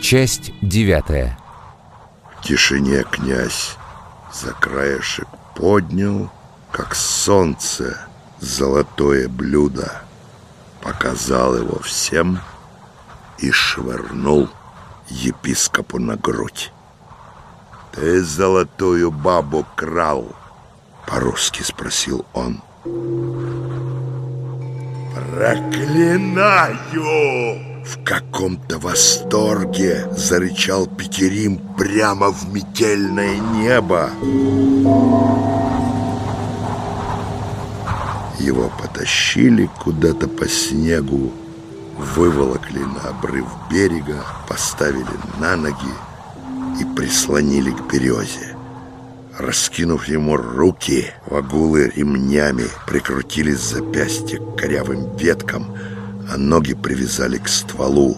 Часть девятая. В тишине князь за краешек поднял, как солнце, золотое блюдо, показал его всем и швырнул епископу на грудь. «Ты золотую бабу крал?» — по-русски спросил он. «Проклинаю!» В каком-то восторге зарычал Петерим прямо в метельное небо. Его потащили куда-то по снегу, выволокли на обрыв берега, поставили на ноги и прислонили к березе. Раскинув ему руки, вагулы ремнями прикрутили запястья к корявым веткам, а ноги привязали к стволу.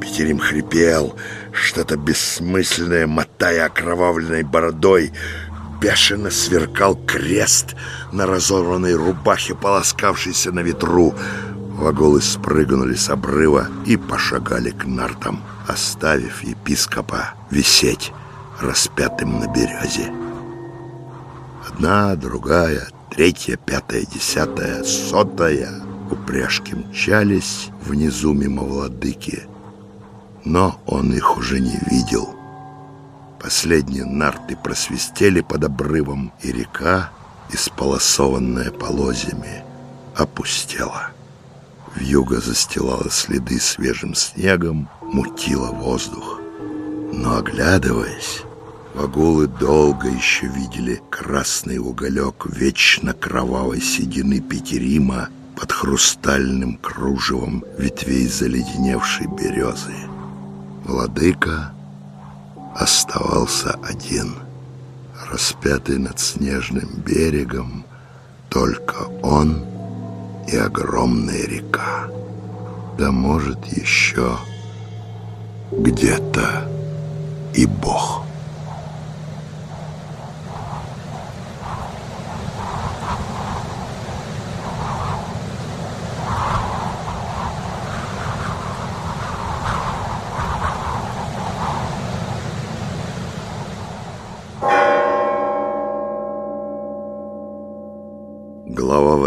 Петерим хрипел, что-то бессмысленное, мотая окровавленной бородой, бешено сверкал крест на разорванной рубахе, полоскавшейся на ветру. Ваголы спрыгнули с обрыва и пошагали к нартам, оставив епископа висеть распятым на березе. Одна, другая, третья, пятая, десятая, сотая упряжки мчались внизу мимо владыки, но он их уже не видел. Последние нарты просвистели под обрывом, и река, исполосованная полозьями, опустела. Вьюга застилала следы свежим снегом, мутила воздух. Но, оглядываясь, вагулы долго еще видели красный уголек вечно кровавой седины Петерима под хрустальным кружевом ветвей заледеневшей березы. Владыка оставался один, распятый над снежным берегом, только он и огромная река. Да может еще где-то и Бог.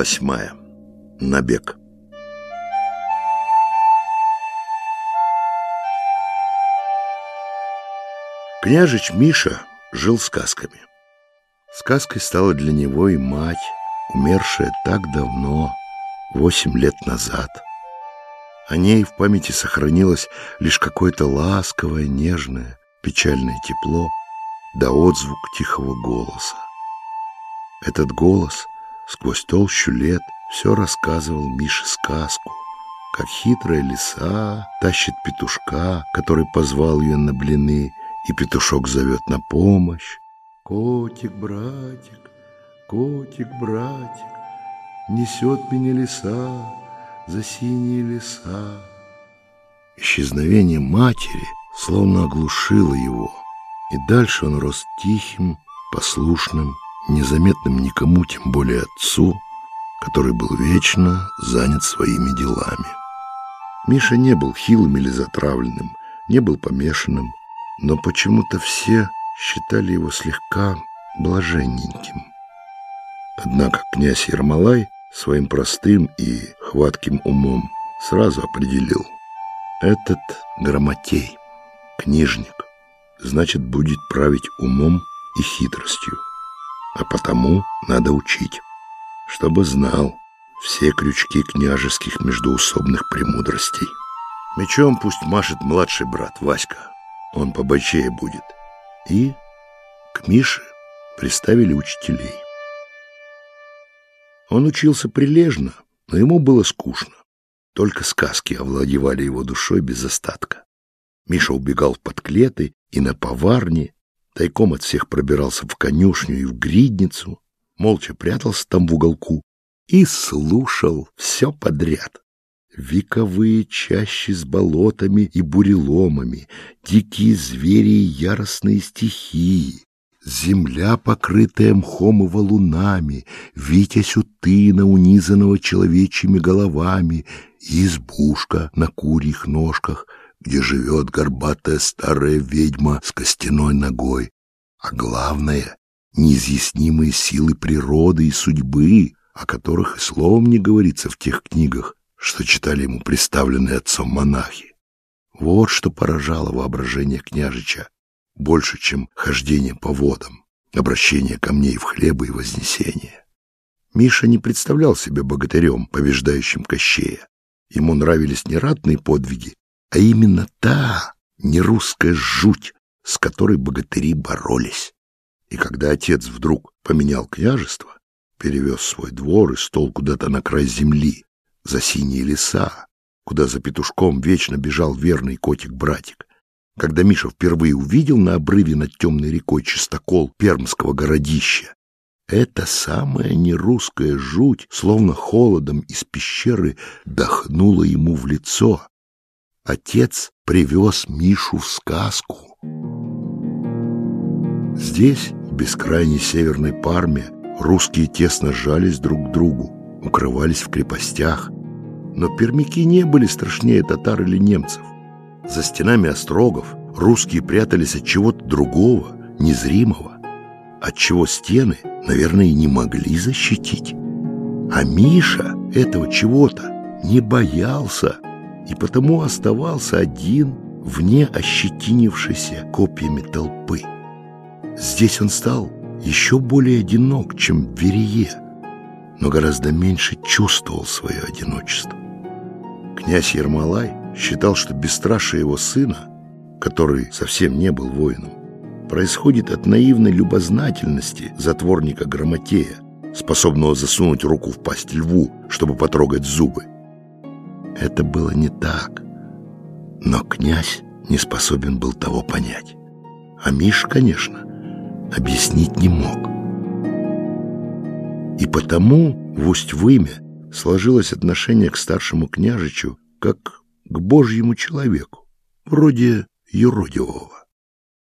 Восьмая. Набег. Княжич Миша жил сказками. Сказкой стала для него и мать, умершая так давно, восемь лет назад. О ней в памяти сохранилось лишь какое-то ласковое, нежное, печальное тепло, да отзвук тихого голоса. Этот голос сквозь толщу лет все рассказывал Мише сказку, как хитрая лиса тащит петушка, который позвал ее на блины, и петушок зовет на помощь. Котик, братик, котик, братик, несет меня лиса за синие леса. Исчезновение матери словно оглушило его, и дальше он рос тихим, послушным, незаметным никому, тем более отцу, который был вечно занят своими делами. Миша не был хилым или затравленным, не был помешанным, но почему-то все считали его слегка блаженненьким. Однако князь Ермолай своим простым и хватким умом сразу определил. Этот грамотей, книжник, значит, будет править умом и хитростью, а потому надо учить, чтобы знал все крючки княжеских междуусобных премудростей. Мечом пусть машет младший брат Васька, он побочее будет. И к Мише приставили учителей. Он учился прилежно, но ему было скучно. Только сказки овладевали его душой без остатка. Миша убегал в подклеты и на поварне, тайком от всех пробирался в конюшню и в гридницу, молча прятался там в уголку и слушал все подряд. Вековые чащи с болотами и буреломами, дикие звери и яростные стихии, земля, покрытая мхом и валунами, витязь утына, унизанного человечьими головами, избушка на курьих ножках, где живет горбатая старая ведьма с костяной ногой, а главное — неизъяснимые силы природы и судьбы, о которых и словом не говорится в тех книгах, что читали ему представленные отцом монахи. Вот что поражало воображение княжича, больше, чем хождение по водам, обращение камней в хлебы и вознесение. Миша не представлял себя богатырем, побеждающим Кощея. Ему нравились не ратные подвиги, а именно та нерусская жуть, с которой богатыри боролись. И когда отец вдруг поменял княжество, перевез свой двор и стол куда-то на край земли, за синие леса, куда за петушком вечно бежал верный котик-братик, когда Миша впервые увидел на обрыве над темной рекой чистокол пермского городища, эта самая нерусская жуть, словно холодом из пещеры, дохнула ему в лицо. Отец привез Мишу в сказку. Здесь, в бескрайней северной Парме, русские тесно сжались друг к другу, укрывались в крепостях. Но пермяки не были страшнее татар или немцев. За стенами острогов русские прятались от чего-то другого, незримого, от чего стены, наверное, и не могли защитить. А Миша этого чего-то не боялся и потому оставался один вне ощетинившейся копьями толпы. Здесь он стал еще более одинок, чем в Верее, но гораздо меньше чувствовал свое одиночество. Князь Ермолай считал, что бесстрашие его сына, который совсем не был воином, происходит от наивной любознательности затворника Грамотея, способного засунуть руку в пасть льву, чтобы потрогать зубы. Это было не так, но князь не способен был того понять. А Миш, конечно, объяснить не мог. И потому в Усть-Выме сложилось отношение к старшему княжичу как к божьему человеку, вроде юродивого.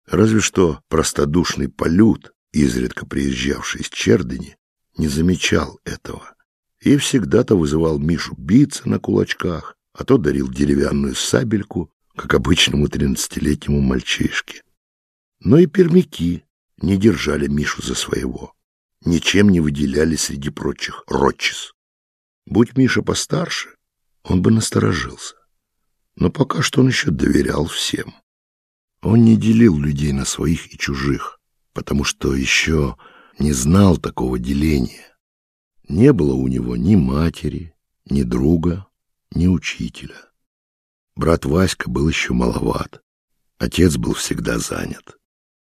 Разве что простодушный полют, изредка приезжавший из Чердыни, не замечал этого и всегда-то вызывал Мишу биться на кулачках, а то дарил деревянную сабельку, как обычному тринадцатилетнему мальчишке. Но и пермяки не держали Мишу за своего, ничем не выделяли среди прочих ротчис. Будь Миша постарше, он бы насторожился но пока что он еще доверял всем. Он не делил людей на своих и чужих, потому что еще не знал такого деления. Не было у него ни матери, ни друга, ни учителя. Брат Васька был еще маловат, отец был всегда занят.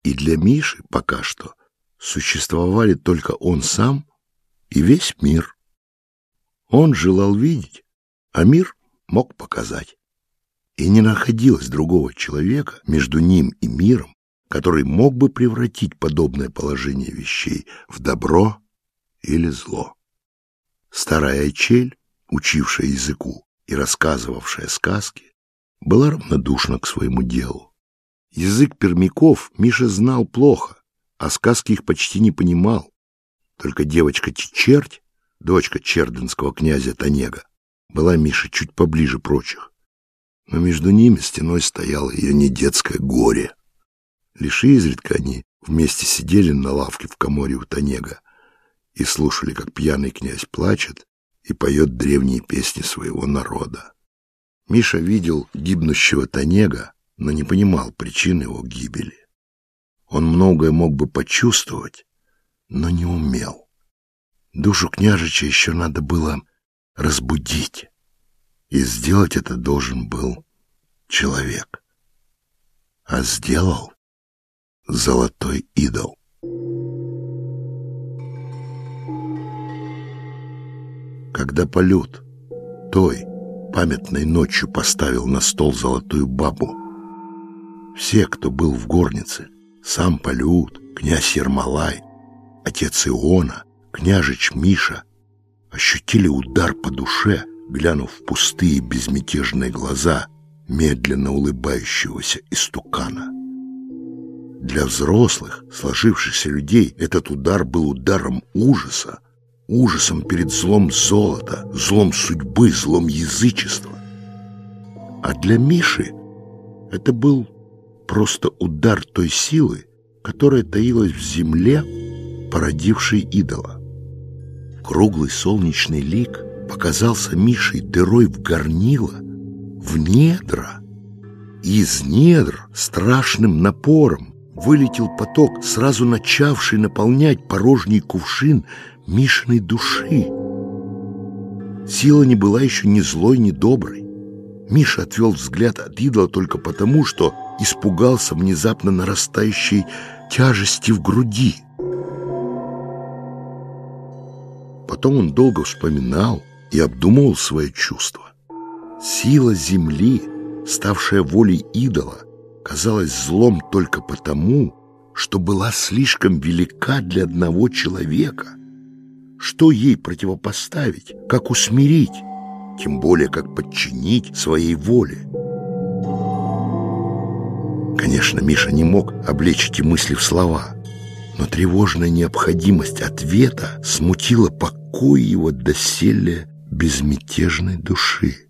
И для Миши пока что существовали только он сам и весь мир. Он желал видеть, а мир мог показать и не находилось другого человека между ним и миром, который мог бы превратить подобное положение вещей в добро или зло. Старая Айчель, учившая языку и рассказывавшая сказки, была равнодушна к своему делу. Язык пермяков Миша знал плохо, а сказки их почти не понимал. Только девочка Чичерть, дочка черденского князя Танега, была Мише чуть поближе прочих но между ними стеной стояло ее недетское горе. Лишь изредка они вместе сидели на лавке в коморе у Танега и слушали, как пьяный князь плачет и поет древние песни своего народа. Миша видел гибнущего Танега, но не понимал причин его гибели. Он многое мог бы почувствовать, но не умел. Душу княжича еще надо было разбудить. И сделать это должен был человек. А сделал золотой идол. Когда полет той памятной ночью поставил на стол золотую бабу, все, кто был в горнице, сам Полют, князь Ермолай, отец Иона, княжич Миша, ощутили удар по душе — глянув в пустые безмятежные глаза медленно улыбающегося истукана. Для взрослых, сложившихся людей, этот удар был ударом ужаса, ужасом перед злом золота, злом судьбы, злом язычества. А для Миши Это был просто удар той силы, которая таилась в земле, породившей идола. Круглый солнечный лик показался Мишей дырой в горнило, в недра. И из недр страшным напором вылетел поток, сразу начавший наполнять порожний кувшин Мишиной души. Сила не была еще ни злой, ни доброй. Миша отвел взгляд от идола только потому, что испугался внезапно нарастающей тяжести в груди. Потом он долго вспоминал и обдумывал свои чувства. Сила земли, ставшая волей идола, казалась злом только потому, что была слишком велика для одного человека. Что ей противопоставить, как усмирить, тем более как подчинить своей воле? Конечно, Миша не мог облечь эти мысли в слова, но тревожная необходимость ответа смутила покой его доселе безмятежной души.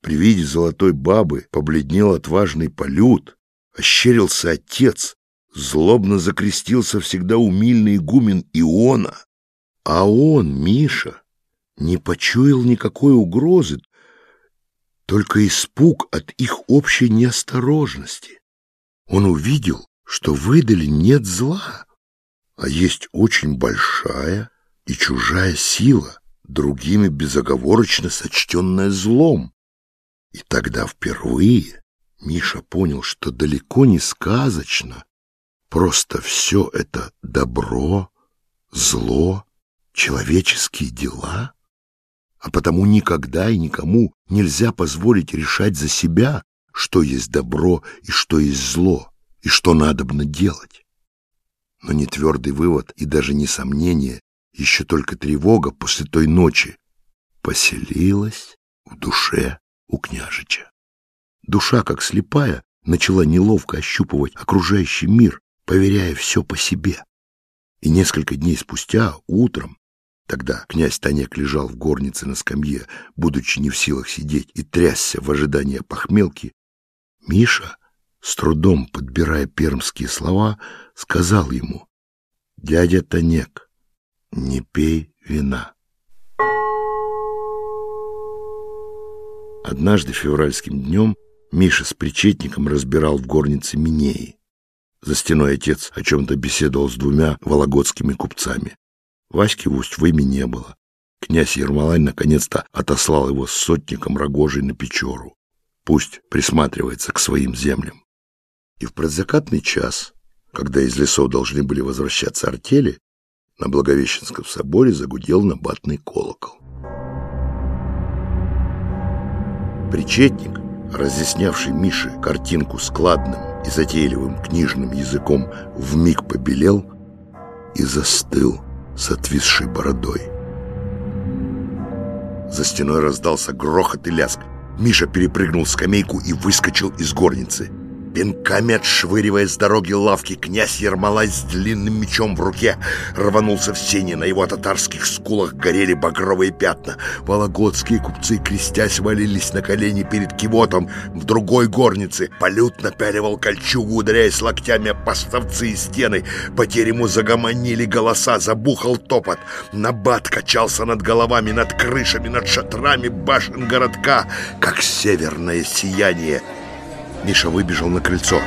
При виде золотой бабы побледнел отважный полют, ощерился отец, злобно закрестился всегда умильный игумен Иона. А он, Миша, не почуял никакой угрозы, только испуг от их общей неосторожности. Он увидел, что выдали нет зла, а есть очень большая и чужая сила, другими безоговорочно сочтенная злом. И тогда впервые Миша понял, что далеко не сказочно, просто все это добро, зло, человеческие дела, а потому никогда и никому нельзя позволить решать за себя, что есть добро и что есть зло, и что надобно делать. Но не твердый вывод и даже не сомнение, еще только тревога после той ночи поселилась в душе у княжича. Душа, как слепая, начала неловко ощупывать окружающий мир, поверяя все по себе. И несколько дней спустя, утром, тогда князь Танек лежал в горнице на скамье, будучи не в силах сидеть и трясся в ожидании похмелки, Миша, с трудом подбирая пермские слова, сказал ему, «Дядя Танек, не пей вина». Однажды февральским днем Миша с причетником разбирал в горнице Минеи. За стеной отец о чем-то беседовал с двумя вологодскими купцами. Васьки в Усть-Выме не было. Князь Ермолай наконец-то отослал его с сотником Рогожей на Печору. Пусть присматривается к своим землям. И в предзакатный час, когда из лесов должны были возвращаться артели, на Благовещенском соборе загудел набатный колокол. Причетник, разъяснявший Мише картинку складным и затейливым книжным языком, вмиг побелел и застыл с отвисшей бородой. За стеной раздался грохот и ляск. Миша перепрыгнул скамейку и выскочил из горницы. Пинками отшвыривая с дороги лавки, князь Ермолай с длинным мечом в руке рванулся в сене. На его татарских скулах горели багровые пятна. Вологодские купцы, крестясь, валились на колени перед кивотом. В другой горнице полют напяливал кольчугу, ударяясь локтями о поставцы и стены. По терему загомонили голоса, забухал топот. Набат качался над головами, над крышами, над шатрами башен городка, как северное сияние. Миша выбежал на крыльцо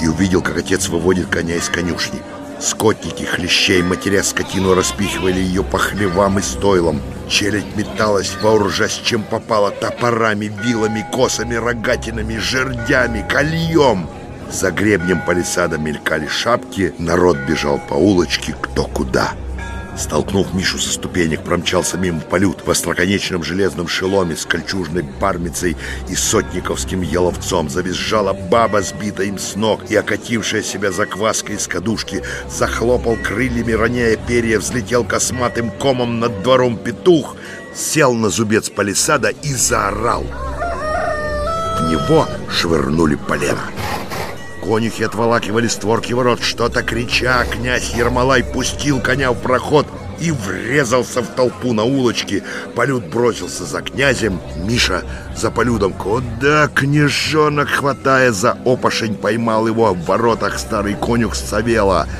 и увидел, как отец выводит коня из конюшни. Скотники, хлещей, матеря скотину распихивали ее по хлевам и стойлам. Челядь металась, вооружась чем попало, топорами, вилами, косами, рогатинами, жердями, кольем. За гребнем палисада мелькали шапки, народ бежал по улочке кто куда. Столкнув Мишу со ступенек, промчался мимо полют в остроконечном железном шеломе с кольчужной бармицей и сотниковским еловцом. Завизжала баба, сбитая им с ног и окатившая себя закваской из кадушки. Захлопал крыльями, роняя перья, взлетел косматым комом над двором петух, сел на зубец палисада и заорал. В него швырнули полено. Конюхи отволакивали створки ворот, что-то крича. Князь Ермолай пустил коня в проход и врезался в толпу на улочке. Полют бросился за князем. Миша за полюдом куда княжонок, хватая за опошень, поймал его в воротах старый конюх Савела —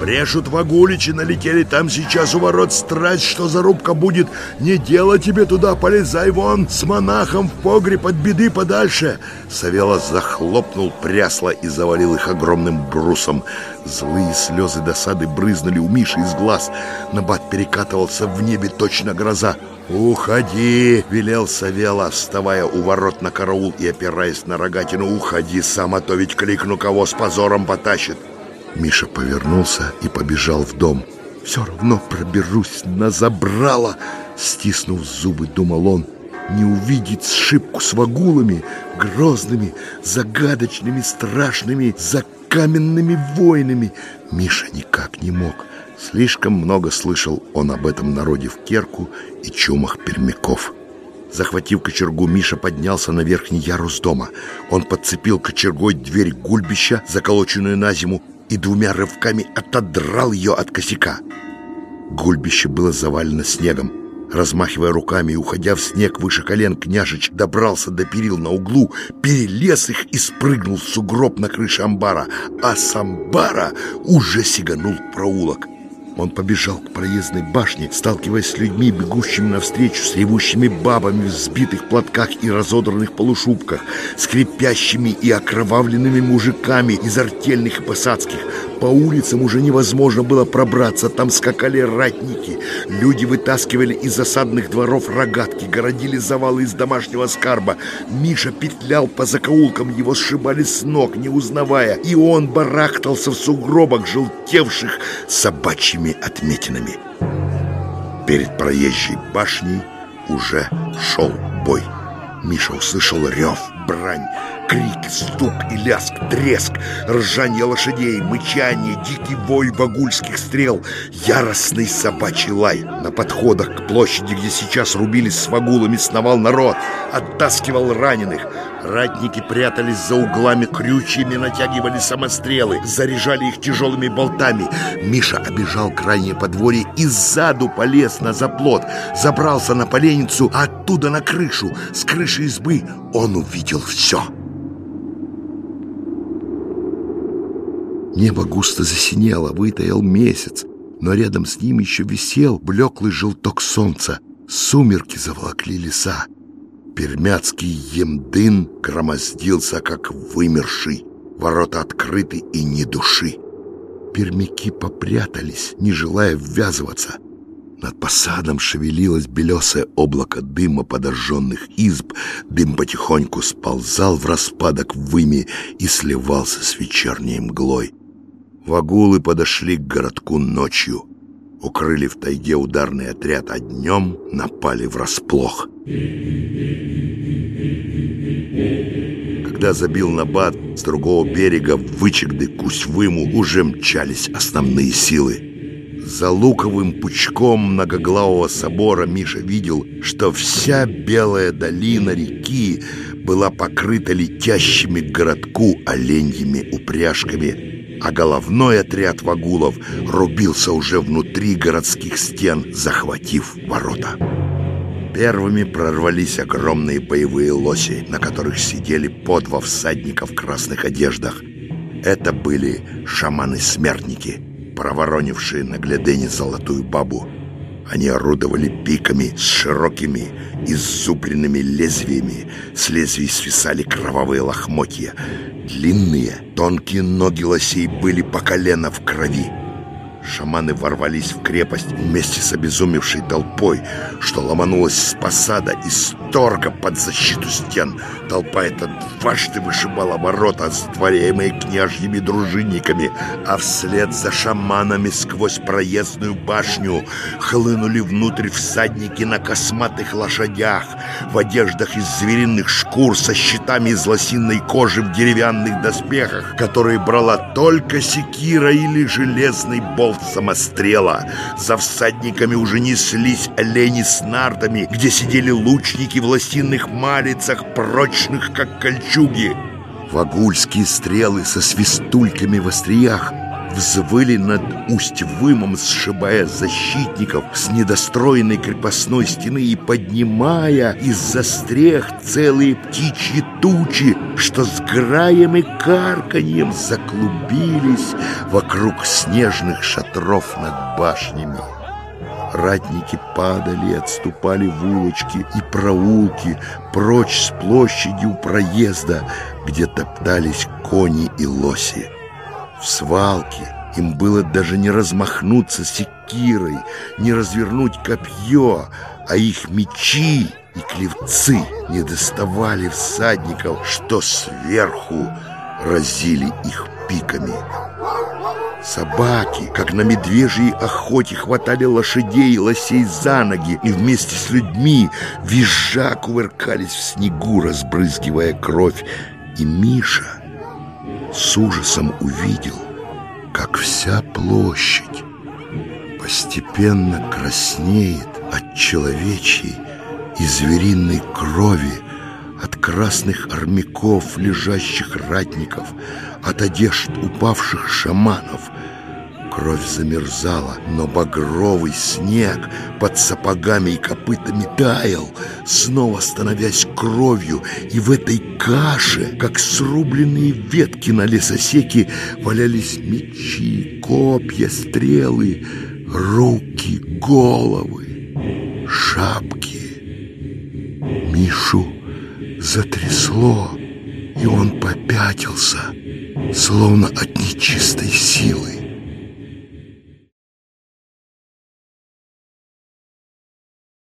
Брешут вагуличи, налетели там сейчас у ворот страсть, что зарубка будет. Не дело тебе туда, полезай вон с монахом в погреб от беды подальше. Савела захлопнул прясло и завалил их огромным брусом. Злые слезы досады брызнули у Миши из глаз. Набат перекатывался в небе точно гроза. «Уходи!» — велел Савела, вставая у ворот на караул и опираясь на рогатину. «Уходи сам, а то ведь кликну, кого с позором потащит!» Миша повернулся и побежал в дом. «Все равно проберусь на забрало!» Стиснув зубы, думал он. «Не увидеть сшибку с вагулами, грозными, загадочными, страшными, закаменными воинами!» Миша никак не мог. Слишком много слышал он об этом народе в Керку и чумах пермяков. Захватив кочергу, Миша поднялся на верхний ярус дома. Он подцепил кочергой дверь гульбища, заколоченную на зиму, и двумя рывками отодрал ее от косяка. Гульбище было завалено снегом. Размахивая руками и уходя в снег выше колен, княжич добрался до перил на углу, перелез их и спрыгнул в сугроб на крыше амбара, а с амбара уже сиганул в проулок. Он побежал к проездной башне, сталкиваясь с людьми, бегущими навстречу, с ревущими бабами в сбитых платках и разодранных полушубках, скрипящими и окровавленными мужиками из артельных и посадских. По улицам уже невозможно было пробраться, там скакали ратники. Люди вытаскивали из засадных дворов рогатки, городили завалы из домашнего скарба. Миша петлял по закоулкам, его сшибали с ног, не узнавая, и он барахтался в сугробах, желтевших собачьими красными отметинами. Перед проезжей башней уже шел бой. Миша услышал рев, брань, крики, стук и ляск, треск, ржание лошадей, мычание, дикий вой багульских стрел, яростный собачий лай. На подходах к площади, где сейчас рубились с вагулами, сновал народ, оттаскивал раненых. Ратники прятались за углами, крючьями натягивали самострелы, заряжали их тяжелыми болтами. Миша обежал крайнее подворье и сзаду полез на заплот, забрался на поленницу, а оттуда на крышу. С крыши избы он увидел все. Небо густо засинело, вытаял месяц, но рядом с ним еще висел блеклый желток солнца. Сумерки заволокли леса. Пермяцкий емдын громоздился, как вымерший. Ворота открыты и ни души. Пермяки попрятались, не желая ввязываться. Над посадом шевелилось белесое облако дыма подожженных изб. Дым потихоньку сползал в распадок в выме и сливался с вечерней мглой. Вагулы подошли к городку ночью. Укрыли в тайге ударный отряд, а днем напали врасплох. Когда забил Набат, с другого берега в Вычегды к Усть-Выму уже мчались основные силы. За луковым пучком многоглавого собора Миша видел, что вся белая долина реки была покрыта летящими к городку оленьими упряжками – а головной отряд вагулов рубился уже внутри городских стен, захватив ворота. Первыми прорвались огромные боевые лоси, на которых сидели по два всадника в красных одеждах. Это были шаманы-смертники, проворонившие на глядене золотую бабу. Они орудовали пиками с широкими иззубренными лезвиями. С лезвий свисали кровавые лохмотья. Длинные, тонкие ноги лосей были по колено в крови. Шаманы ворвались в крепость вместе с обезумевшей толпой, что ломанулась с посада и сторга под защиту стен. Толпа эта дважды вышибала ворота, затворяемые княжьими дружинниками, а вслед за шаманами сквозь проездную башню хлынули внутрь всадники на косматых лошадях, в одеждах из звериных шкур со щитами из лосиной кожи в деревянных доспехах, которые брала только секира или железный болт болт самострела. За всадниками уже неслись олени с нартами, где сидели лучники в лосиных малицах, прочных, как кольчуги. Вагульские стрелы со свистульками в остриях взвыли над Усть-Вымом, сшибая защитников с недостроенной крепостной стены и поднимая из-за стрех целые птичьи тучи, что с граем и карканьем заклубились вокруг снежных шатров над башнями. Ратники падали и отступали в улочки и проулки, прочь с площади у проезда, где топтались кони и лоси. В свалке им было даже не размахнуться секирой, не развернуть копье, а их мечи и клевцы не доставали всадников, что сверху разили их пиками. Собаки, как на медвежьей охоте, хватали лошадей и лосей за ноги и вместе с людьми визжа кувыркались в снегу, разбрызгивая кровь. И Миша с ужасом увидел, как вся площадь постепенно краснеет от человечьей и звериной крови, от красных армяков, лежащих ратников, от одежд упавших шаманов. Кровь замерзала, но багровый снег под сапогами и копытами таял, снова становясь кровью, и в этой каше, как срубленные ветки на лесосеке, валялись мечи, копья, стрелы, руки, головы, шапки. Мишу затрясло, и он попятился, словно от нечистой силы.